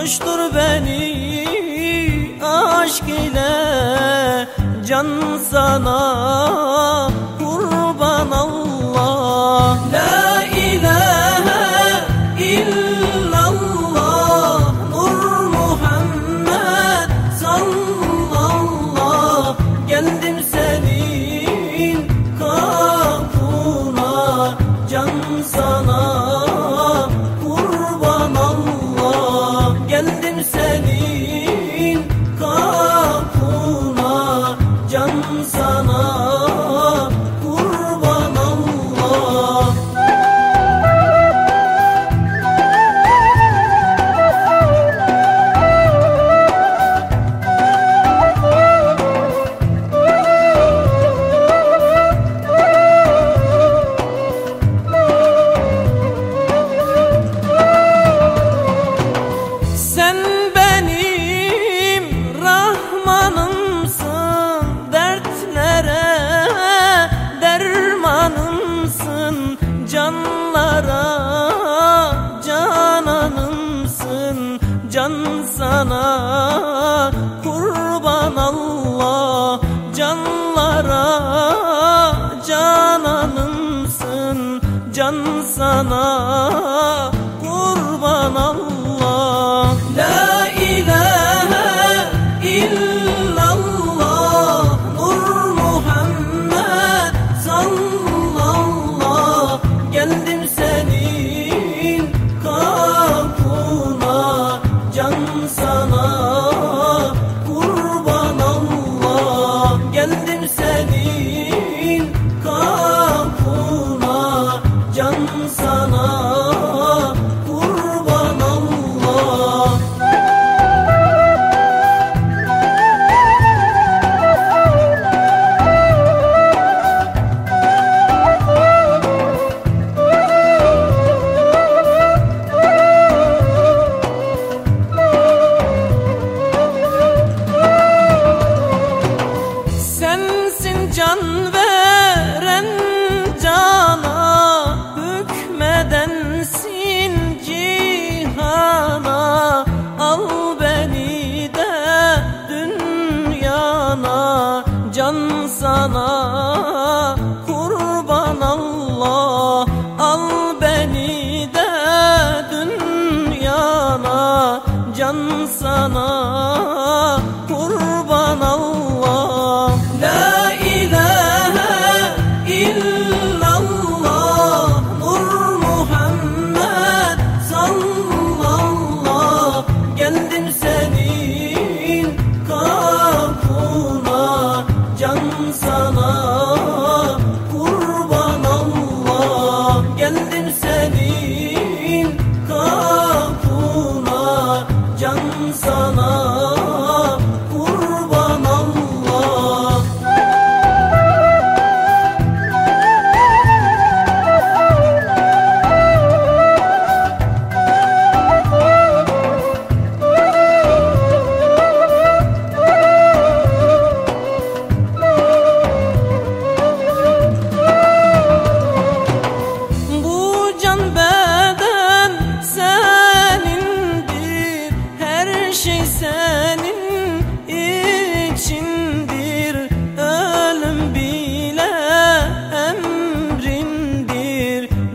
Coştur beni aşk ile Can sana. sana kurban Allah canlara cananımsın can sana. sana. sana kurban Allah Al beni de dünyana can sana.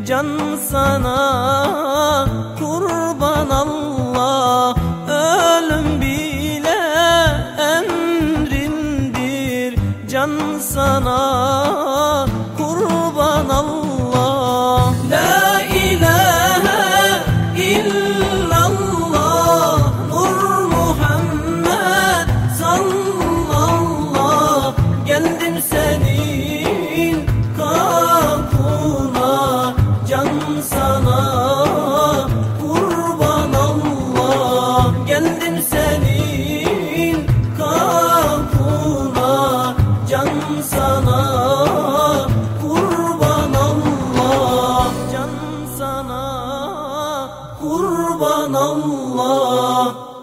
Can sana kurban Allah Ölüm bile emrindir. Can sana kurban Allah. kurban Allah.